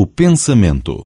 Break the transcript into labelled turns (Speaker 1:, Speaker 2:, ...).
Speaker 1: o pensamento.